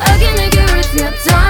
again, again, it's not time.